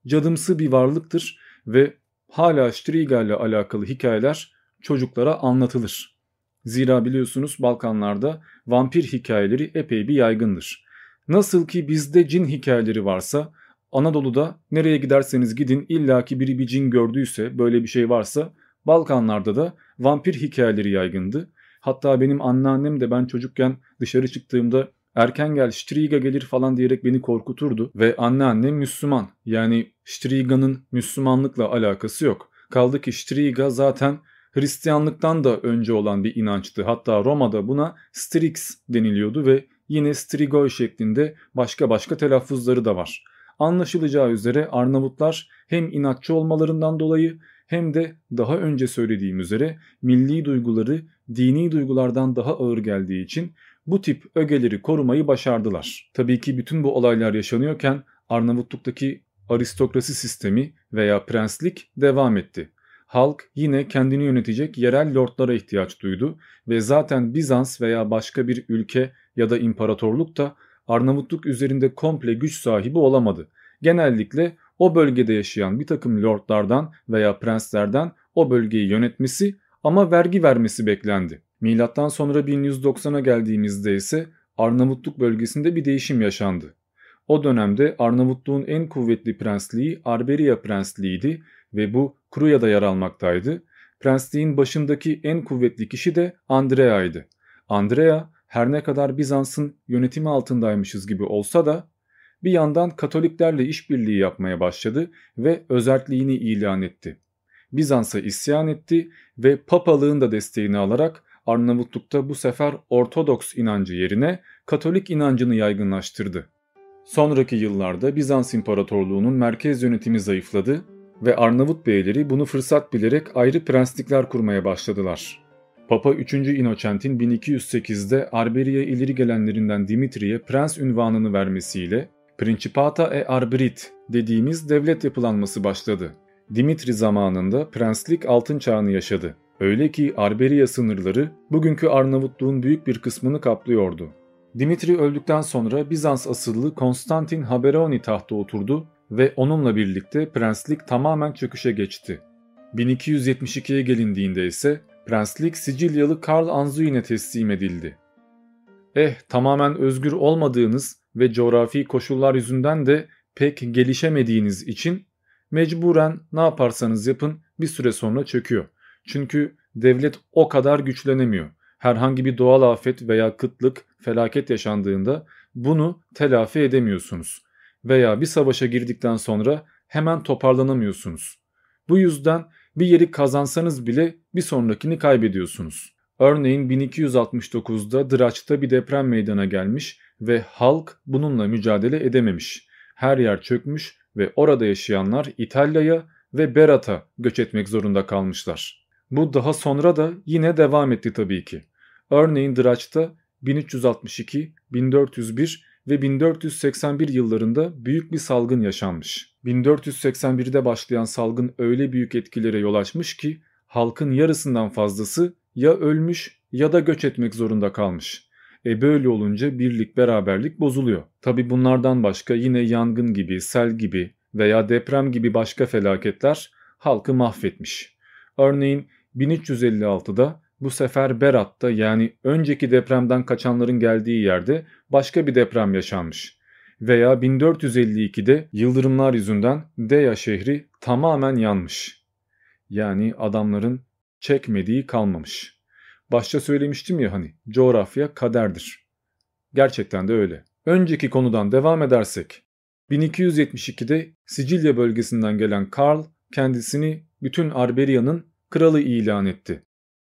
cadımsı bir varlıktır ve hala Striga ile alakalı hikayeler çocuklara anlatılır. Zira biliyorsunuz Balkanlarda vampir hikayeleri epey bir yaygındır. Nasıl ki bizde cin hikayeleri varsa Anadolu'da nereye giderseniz gidin illaki biri bir cin gördüyse böyle bir şey varsa Balkanlarda da vampir hikayeleri yaygındı. Hatta benim anneannem de ben çocukken dışarı çıktığımda erken gel Striga gelir falan diyerek beni korkuturdu. Ve anneannem Müslüman yani Striga'nın Müslümanlıkla alakası yok. Kaldı ki Striga zaten Hristiyanlıktan da önce olan bir inançtı. Hatta Roma'da buna Strix deniliyordu ve yine Strigoi şeklinde başka başka telaffuzları da var. Anlaşılacağı üzere Arnavutlar hem inatçı olmalarından dolayı hem de daha önce söylediğim üzere milli duyguları dini duygulardan daha ağır geldiği için bu tip ögeleri korumayı başardılar. Tabii ki bütün bu olaylar yaşanıyorken Arnavutluk'taki aristokrasi sistemi veya prenslik devam etti. Halk yine kendini yönetecek yerel lordlara ihtiyaç duydu ve zaten Bizans veya başka bir ülke ya da imparatorluk da Arnavutluk üzerinde komple güç sahibi olamadı. Genellikle o bölgede yaşayan bir takım lordlardan veya prenslerden o bölgeyi yönetmesi ama vergi vermesi beklendi. Milattan sonra 1190'a geldiğimizde ise Arnavutluk bölgesinde bir değişim yaşandı. O dönemde Arnavutluğun en kuvvetli prensliği Arberia Prensliği'ydi ve bu Kruya'da yer almaktaydı. Prensliğin başındaki en kuvvetli kişi de Andrea'ydı. Andrea her ne kadar Bizans'ın yönetimi altındaymışız gibi olsa da bir yandan Katoliklerle işbirliği yapmaya başladı ve özerkliğini ilan etti. Bizans'a isyan etti ve papalığın da desteğini alarak Arnavutluk'ta bu sefer Ortodoks inancı yerine Katolik inancını yaygınlaştırdı. Sonraki yıllarda Bizans İmparatorluğu'nun merkez yönetimi zayıfladı ve Arnavut beyleri bunu fırsat bilerek ayrı prenslikler kurmaya başladılar. Papa 3. Inoçent'in 1208'de Arberiye ileri gelenlerinden Dimitri'ye prens ünvanını vermesiyle Principata e Arbrit dediğimiz devlet yapılanması başladı. Dimitri zamanında prenslik altın çağını yaşadı. Öyle ki Arberiya sınırları bugünkü Arnavutluğun büyük bir kısmını kaplıyordu. Dimitri öldükten sonra Bizans asıllı Konstantin Haberoni tahta oturdu ve onunla birlikte prenslik tamamen çöküşe geçti. 1272'ye gelindiğinde ise prenslik Sicilyalı Karl Anzuin'e teslim edildi. Eh tamamen özgür olmadığınız ve coğrafi koşullar yüzünden de pek gelişemediğiniz için mecburen ne yaparsanız yapın bir süre sonra çöküyor. Çünkü devlet o kadar güçlenemiyor. Herhangi bir doğal afet veya kıtlık, felaket yaşandığında bunu telafi edemiyorsunuz. Veya bir savaşa girdikten sonra hemen toparlanamıyorsunuz. Bu yüzden bir yeri kazansanız bile bir sonrakini kaybediyorsunuz. Örneğin 1269'da Draç'ta bir deprem meydana gelmiş ve halk bununla mücadele edememiş. Her yer çökmüş ve orada yaşayanlar İtalya'ya ve Berat'a göç etmek zorunda kalmışlar. Bu daha sonra da yine devam etti tabii ki. Örneğin Draç'ta 1362, 1401 ve 1481 yıllarında büyük bir salgın yaşanmış. 1481'de başlayan salgın öyle büyük etkilere yol açmış ki halkın yarısından fazlası ya ölmüş ya da göç etmek zorunda kalmış. E böyle olunca birlik beraberlik bozuluyor. Tabi bunlardan başka yine yangın gibi, sel gibi veya deprem gibi başka felaketler halkı mahvetmiş. Örneğin 1356'da bu sefer Berat'ta yani önceki depremden kaçanların geldiği yerde başka bir deprem yaşanmış. Veya 1452'de yıldırımlar yüzünden Deya şehri tamamen yanmış. Yani adamların çekmediği kalmamış. Başta söylemiştim ya hani coğrafya kaderdir. Gerçekten de öyle. Önceki konudan devam edersek 1272'de Sicilya bölgesinden gelen Karl kendisini bütün Arberia'nın kralı ilan etti.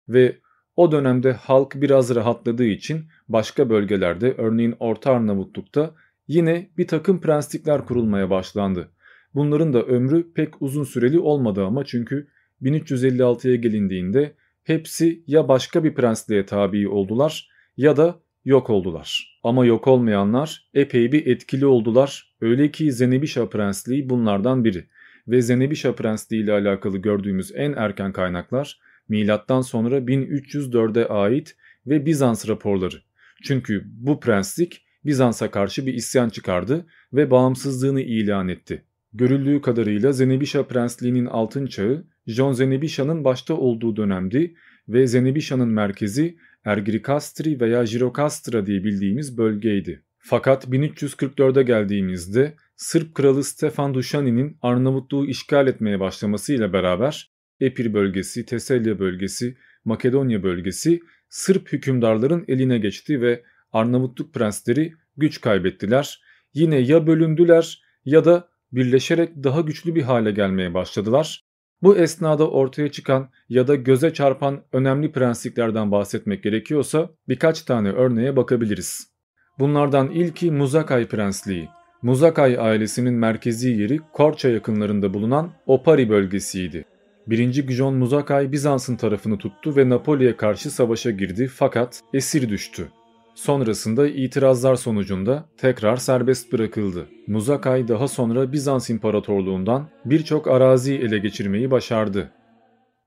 Ve o dönemde halk biraz rahatladığı için başka bölgelerde örneğin Orta Arnavutluk'ta yine bir takım prenslikler kurulmaya başlandı. Bunların da ömrü pek uzun süreli olmadı ama çünkü 1356'ya gelindiğinde hepsi ya başka bir prensliğe tabi oldular ya da yok oldular. Ama yok olmayanlar epey bir etkili oldular. Öyle ki Zenebişa Prensliği bunlardan biri. Ve Zenebişa Prensliği ile alakalı gördüğümüz en erken kaynaklar milattan sonra 1304'e ait ve Bizans raporları. Çünkü bu prenslik Bizans'a karşı bir isyan çıkardı ve bağımsızlığını ilan etti. Görüldüğü kadarıyla Zenebişa Prensliği'nin altın çağı John Zenebişa'nın başta olduğu dönemdi ve Zenebişa'nın merkezi Ergirikastri veya Jirokastra diye bildiğimiz bölgeydi. Fakat 1344'e geldiğimizde Sırp kralı Stefan Duşani'nin Arnavutluğu işgal etmeye başlamasıyla beraber Epir bölgesi, Teselya bölgesi, Makedonya bölgesi Sırp hükümdarların eline geçti ve Arnavutluk prensleri güç kaybettiler. Yine ya bölündüler ya da birleşerek daha güçlü bir hale gelmeye başladılar. Bu esnada ortaya çıkan ya da göze çarpan önemli prensliklerden bahsetmek gerekiyorsa birkaç tane örneğe bakabiliriz. Bunlardan ilki Muzakay Prensliği. Muzakay ailesinin merkezi yeri Korça yakınlarında bulunan Opari bölgesiydi. 1. Gijon Muzakay Bizans'ın tarafını tuttu ve Napoli'ye karşı savaşa girdi fakat esir düştü. Sonrasında itirazlar sonucunda tekrar serbest bırakıldı. Muzakay daha sonra Bizans İmparatorluğundan birçok arazi ele geçirmeyi başardı.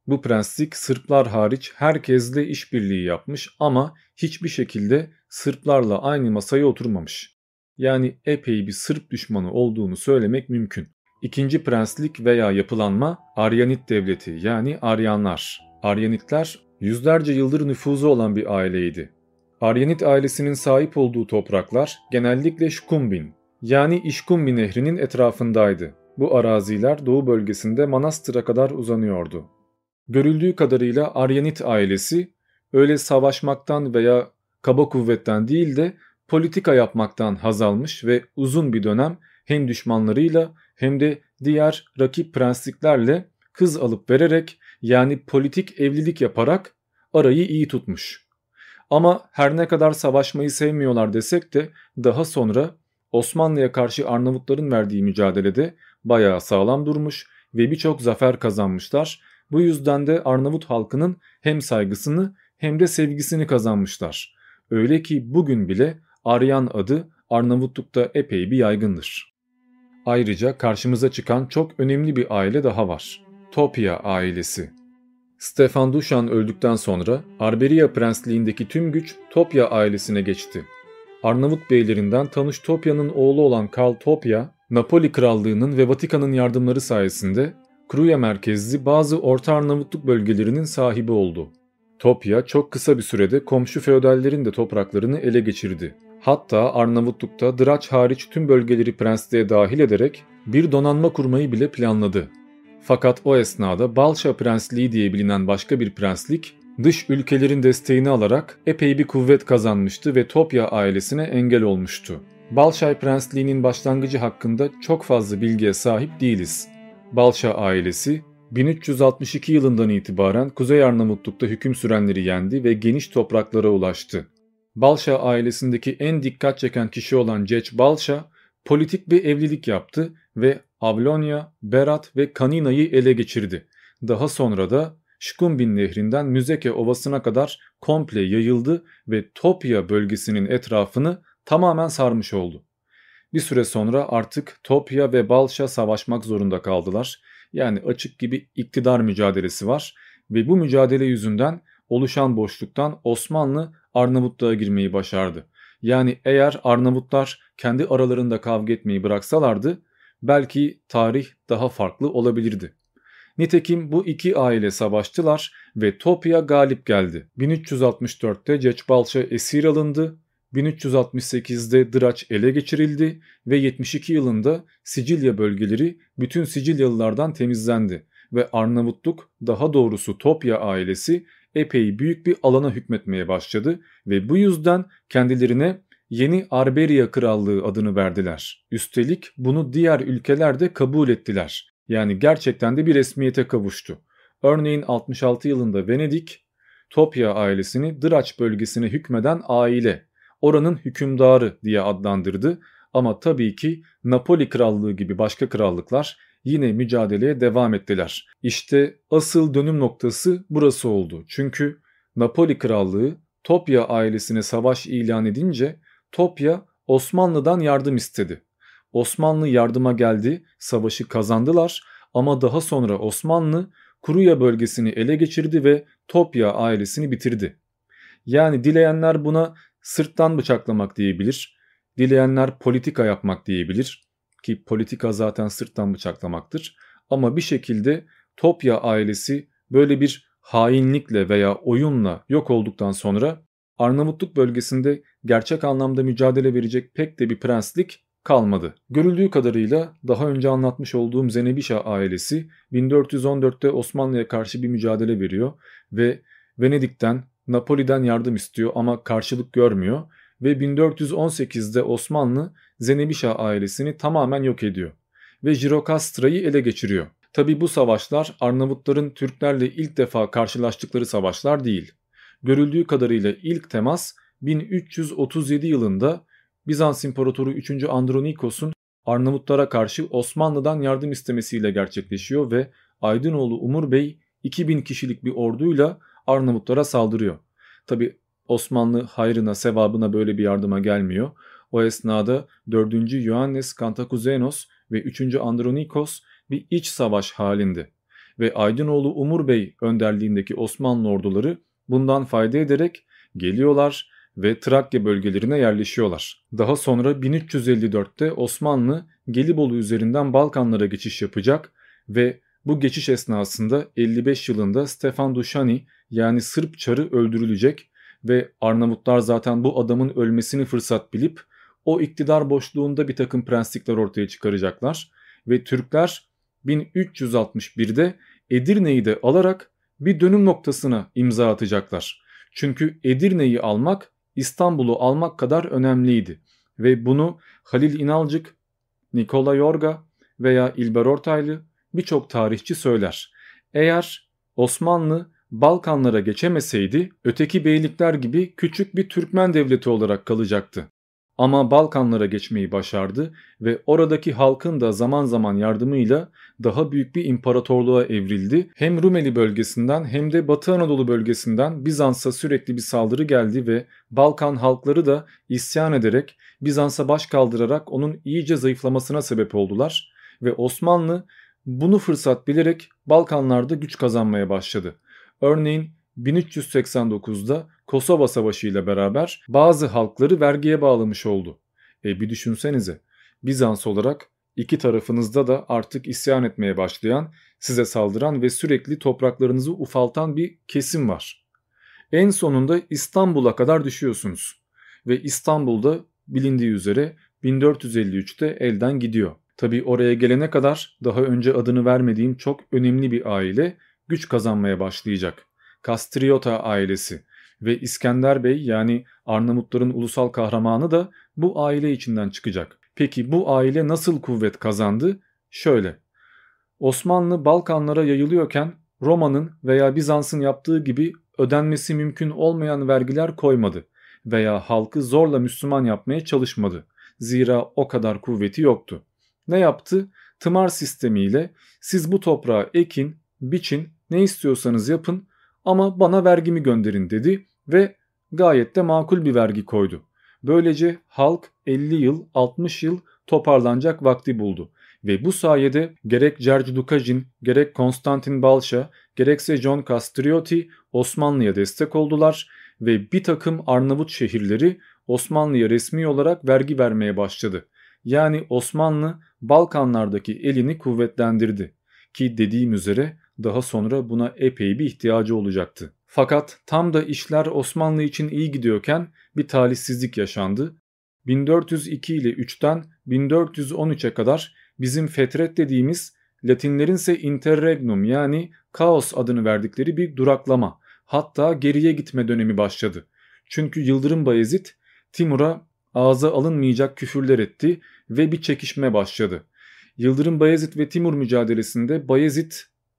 Bu prenslik Sırplar hariç herkesle işbirliği yapmış ama hiçbir şekilde Sırplarla aynı masaya oturmamış. Yani epey bir Sırp düşmanı olduğunu söylemek mümkün. İkinci prenslik veya yapılanma Aryanit devleti yani Aryanlar. Aryanitler yüzlerce yıldır nüfuzu olan bir aileydi. Aryanit ailesinin sahip olduğu topraklar genellikle Şkumbin yani İşkumbi nehrinin etrafındaydı. Bu araziler doğu bölgesinde Manastır'a kadar uzanıyordu. Görüldüğü kadarıyla Aryanit ailesi öyle savaşmaktan veya kaba kuvvetten değil de politika yapmaktan haz almış ve uzun bir dönem hem düşmanlarıyla hem de diğer rakip prensliklerle kız alıp vererek yani politik evlilik yaparak arayı iyi tutmuş. Ama her ne kadar savaşmayı sevmiyorlar desek de daha sonra Osmanlı'ya karşı Arnavutların verdiği mücadelede bayağı sağlam durmuş ve birçok zafer kazanmışlar. Bu yüzden de Arnavut halkının hem saygısını hem de sevgisini kazanmışlar. Öyle ki bugün bile Aryan adı Arnavutluk'ta epey bir yaygındır. Ayrıca karşımıza çıkan çok önemli bir aile daha var. Topia ailesi. Stefan Duşan öldükten sonra Arberia Prensliğindeki tüm güç Topia ailesine geçti. Arnavut beylerinden Tanış Topia'nın oğlu olan Karl Topia, Napoli Krallığı'nın ve Vatikan'ın yardımları sayesinde Kruya merkezli bazı Orta Arnavutluk bölgelerinin sahibi oldu. Topya çok kısa bir sürede komşu feodallerin de topraklarını ele geçirdi. Hatta Arnavutluk'ta Draç hariç tüm bölgeleri prensliğe dahil ederek bir donanma kurmayı bile planladı. Fakat o esnada Balşa Prensliği diye bilinen başka bir prenslik dış ülkelerin desteğini alarak epey bir kuvvet kazanmıştı ve Topya ailesine engel olmuştu. Balşay Prensliği'nin başlangıcı hakkında çok fazla bilgiye sahip değiliz. Balşa ailesi 1362 yılından itibaren Kuzey Arnavutluk'ta hüküm sürenleri yendi ve geniş topraklara ulaştı. Balşa ailesindeki en dikkat çeken kişi olan Ceç Balşa politik bir evlilik yaptı ve Avlonya, Berat ve Kanina'yı ele geçirdi. Daha sonra da Şkumbin nehrinden Müzeke ovasına kadar komple yayıldı ve Topya bölgesinin etrafını tamamen sarmış oldu. Bir süre sonra artık Topya ve Balşa savaşmak zorunda kaldılar. Yani açık gibi iktidar mücadelesi var ve bu mücadele yüzünden oluşan boşluktan Osmanlı Arnavutluğa girmeyi başardı. Yani eğer Arnavutlar kendi aralarında kavga etmeyi bıraksalardı belki tarih daha farklı olabilirdi. Nitekim bu iki aile savaştılar ve Topya galip geldi. 1364'te Ceçbalça esir alındı, 1368'de Draç ele geçirildi ve 72 yılında Sicilya bölgeleri bütün Sicilyalılardan temizlendi ve Arnavutluk daha doğrusu Topya ailesi epey büyük bir alana hükmetmeye başladı ve bu yüzden kendilerine Yeni Arberia Krallığı adını verdiler. Üstelik bunu diğer ülkeler de kabul ettiler. Yani gerçekten de bir resmiyete kavuştu. Örneğin 66 yılında Venedik, Topya ailesini Draç bölgesine hükmeden aile, oranın hükümdarı diye adlandırdı ama tabii ki Napoli Krallığı gibi başka krallıklar yine mücadeleye devam ettiler. İşte asıl dönüm noktası burası oldu. Çünkü Napoli Krallığı Topya ailesine savaş ilan edince Topya Osmanlı'dan yardım istedi. Osmanlı yardıma geldi, savaşı kazandılar ama daha sonra Osmanlı Kuruya bölgesini ele geçirdi ve Topya ailesini bitirdi. Yani dileyenler buna sırttan bıçaklamak diyebilir, dileyenler politika yapmak diyebilir. Ki politika zaten sırttan bıçaklamaktır. Ama bir şekilde Topya ailesi böyle bir hainlikle veya oyunla yok olduktan sonra Arnavutluk bölgesinde gerçek anlamda mücadele verecek pek de bir prenslik kalmadı. Görüldüğü kadarıyla daha önce anlatmış olduğum Zenebişa ailesi 1414'te Osmanlı'ya karşı bir mücadele veriyor ve Venedik'ten, Napoli'den yardım istiyor ama karşılık görmüyor ve 1418'de Osmanlı Zenebişa ailesini tamamen yok ediyor ve Jirokastra'yı ele geçiriyor. Tabi bu savaşlar Arnavutların Türklerle ilk defa karşılaştıkları savaşlar değil. Görüldüğü kadarıyla ilk temas 1337 yılında Bizans İmparatoru 3. Andronikos'un Arnavutlara karşı Osmanlı'dan yardım istemesiyle gerçekleşiyor ve Aydınoğlu Umur Bey 2000 kişilik bir orduyla Arnavutlara saldırıyor. Tabi Osmanlı hayrına sevabına böyle bir yardıma gelmiyor. O esnada 4. Ioannes Kantakuzenos ve 3. Andronikos bir iç savaş halinde ve Aydınoğlu Umur Bey önderliğindeki Osmanlı orduları bundan fayda ederek geliyorlar ve Trakya bölgelerine yerleşiyorlar. Daha sonra 1354'te Osmanlı Gelibolu üzerinden Balkanlara geçiş yapacak ve bu geçiş esnasında 55 yılında Stefan Dušani yani Sırp çarı öldürülecek ve Arnavutlar zaten bu adamın ölmesini fırsat bilip o iktidar boşluğunda bir takım prenslikler ortaya çıkaracaklar ve Türkler 1361'de Edirne'yi de alarak bir dönüm noktasına imza atacaklar. Çünkü Edirne'yi almak İstanbul'u almak kadar önemliydi ve bunu Halil İnalcık, Nikola Yorga veya İlber Ortaylı birçok tarihçi söyler. Eğer Osmanlı Balkanlara geçemeseydi öteki beylikler gibi küçük bir Türkmen devleti olarak kalacaktı. Ama Balkanlara geçmeyi başardı ve oradaki halkın da zaman zaman yardımıyla daha büyük bir imparatorluğa evrildi. Hem Rumeli bölgesinden hem de Batı Anadolu bölgesinden Bizans'a sürekli bir saldırı geldi ve Balkan halkları da isyan ederek Bizans'a baş kaldırarak onun iyice zayıflamasına sebep oldular ve Osmanlı bunu fırsat bilerek Balkanlarda güç kazanmaya başladı. Örneğin 1389'da Kosova Savaşı ile beraber bazı halkları vergiye bağlamış oldu. E bir düşünsenize Bizans olarak iki tarafınızda da artık isyan etmeye başlayan, size saldıran ve sürekli topraklarınızı ufaltan bir kesim var. En sonunda İstanbul'a kadar düşüyorsunuz ve İstanbul'da bilindiği üzere 1453'te elden gidiyor. Tabi oraya gelene kadar daha önce adını vermediğim çok önemli bir aile güç kazanmaya başlayacak. Kastriota ailesi ve İskender Bey yani Arnavutların ulusal kahramanı da bu aile içinden çıkacak. Peki bu aile nasıl kuvvet kazandı? Şöyle. Osmanlı Balkanlara yayılıyorken Roma'nın veya Bizans'ın yaptığı gibi ödenmesi mümkün olmayan vergiler koymadı veya halkı zorla Müslüman yapmaya çalışmadı. Zira o kadar kuvveti yoktu. Ne yaptı? Tımar sistemiyle siz bu toprağı ekin, biçin, ne istiyorsanız yapın ama bana vergimi gönderin dedi ve gayet de makul bir vergi koydu. Böylece halk 50 yıl 60 yıl toparlanacak vakti buldu. Ve bu sayede gerek George Dukajin, gerek Konstantin Balşa, gerekse John Castrioti Osmanlı'ya destek oldular ve bir takım Arnavut şehirleri Osmanlı'ya resmi olarak vergi vermeye başladı. Yani Osmanlı Balkanlardaki elini kuvvetlendirdi ki dediğim üzere daha sonra buna epey bir ihtiyacı olacaktı. Fakat tam da işler Osmanlı için iyi gidiyorken bir talihsizlik yaşandı. 1402 ile 3'ten 1413'e kadar bizim fetret dediğimiz Latinlerin ise interregnum yani kaos adını verdikleri bir duraklama hatta geriye gitme dönemi başladı. Çünkü Yıldırım Bayezid Timur'a ağza alınmayacak küfürler etti ve bir çekişme başladı. Yıldırım Bayezid ve Timur mücadelesinde Bayezid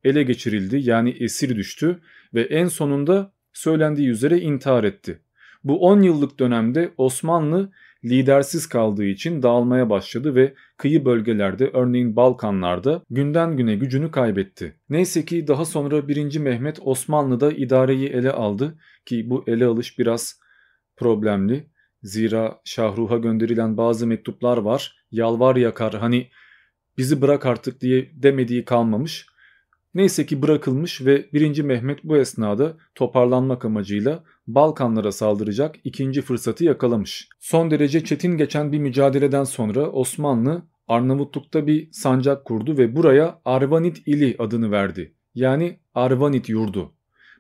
ele geçirildi yani esir düştü ve en sonunda söylendiği üzere intihar etti. Bu 10 yıllık dönemde Osmanlı lidersiz kaldığı için dağılmaya başladı ve kıyı bölgelerde örneğin Balkanlarda günden güne gücünü kaybetti. Neyse ki daha sonra 1. Mehmet Osmanlı'da idareyi ele aldı ki bu ele alış biraz problemli. Zira Şahruh'a gönderilen bazı mektuplar var. Yalvar yakar hani bizi bırak artık diye demediği kalmamış. Neyse ki bırakılmış ve 1. Mehmet bu esnada toparlanmak amacıyla Balkanlara saldıracak ikinci fırsatı yakalamış. Son derece çetin geçen bir mücadeleden sonra Osmanlı Arnavutluk'ta bir sancak kurdu ve buraya Arvanit ili adını verdi. Yani Arvanit yurdu.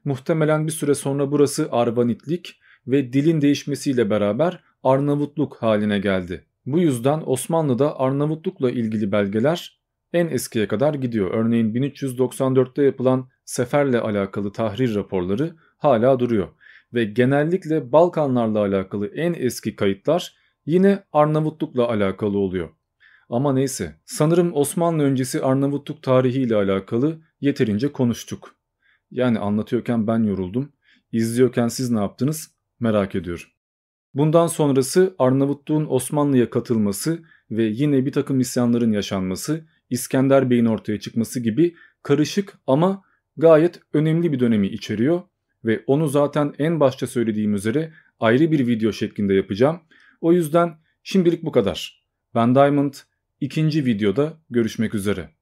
Muhtemelen bir süre sonra burası Arvanitlik ve dilin değişmesiyle beraber Arnavutluk haline geldi. Bu yüzden Osmanlı'da Arnavutluk'la ilgili belgeler en eskiye kadar gidiyor. Örneğin 1394'te yapılan seferle alakalı tahrir raporları hala duruyor. Ve genellikle Balkanlarla alakalı en eski kayıtlar yine Arnavutluk'la alakalı oluyor. Ama neyse sanırım Osmanlı öncesi Arnavutluk tarihi ile alakalı yeterince konuştuk. Yani anlatıyorken ben yoruldum. İzliyorken siz ne yaptınız merak ediyorum. Bundan sonrası Arnavutluğun Osmanlı'ya katılması ve yine bir takım isyanların yaşanması, İskender Bey'in ortaya çıkması gibi karışık ama gayet önemli bir dönemi içeriyor ve onu zaten en başta söylediğim üzere ayrı bir video şeklinde yapacağım. O yüzden şimdilik bu kadar. Ben Diamond, ikinci videoda görüşmek üzere.